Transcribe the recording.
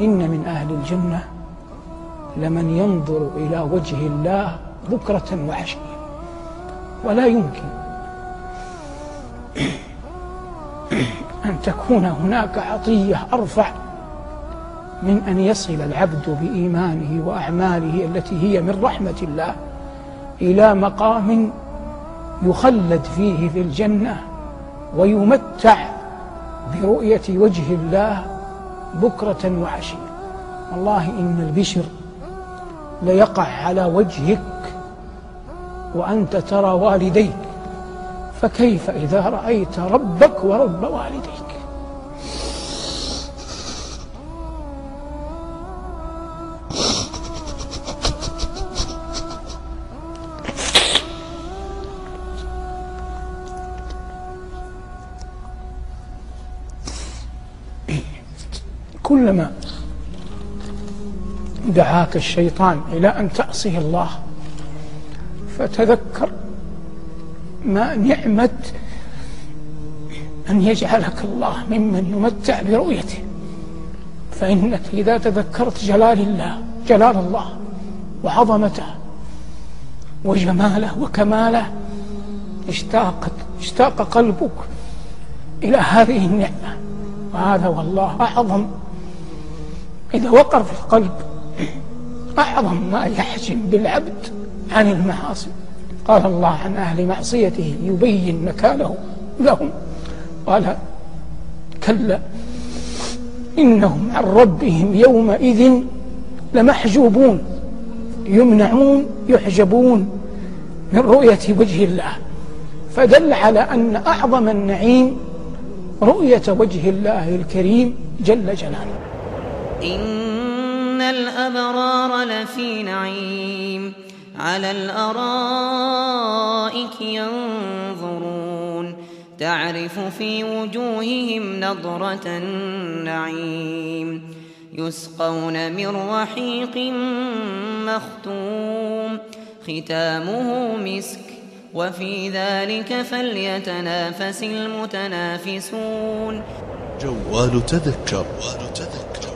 إن من أهل الجنة لمن ينظر إلى وجه الله بكرة وعشية. ولا يمكن أن تكون هناك عطية أرفع من أن يصل العبد بإيمانه وأعماله التي هي من رحمة الله إلى مقام يخلد فيه في الجنة ويمتع برؤية وجه الله بكرة وعشية. والله إن البشر ليقع على وجهك وأنت ترى والديك فكيف إذا رأيت ربك ورب والديك؟ كلما دعاك الشيطان إلى أن تعصي الله فتذكر ما نعمة أن يجعلك الله ممن يمتع برؤيته. فإنك إذا تذكرت جلال الله جلال الله وعظمته وجماله وكماله اشتاقت اشتاق قلبك إلى هذه النعمة. وهذا والله أعظم إذا وقر في القلب أعظم ما يحجم بالعبد عن المعاصي. قال الله عن أهل معصيته يبين نكاله لهم. قال كلا إنهم عن ربهم يومئذ لمحجوبون يمنعون يحجبون من رؤية وجه الله. فدل على أن أعظم النعيم رؤية وجه الله الكريم جل جلاله. إن الأبرار لفي نعيم على الأرائك ينظرون تعرف في وجوههم نضرة النعيم يسقون من رحيق مختوم ختامه مسك وفي ذلك فليتنافس المتنافسون جوال تذكر, جوال تذكر.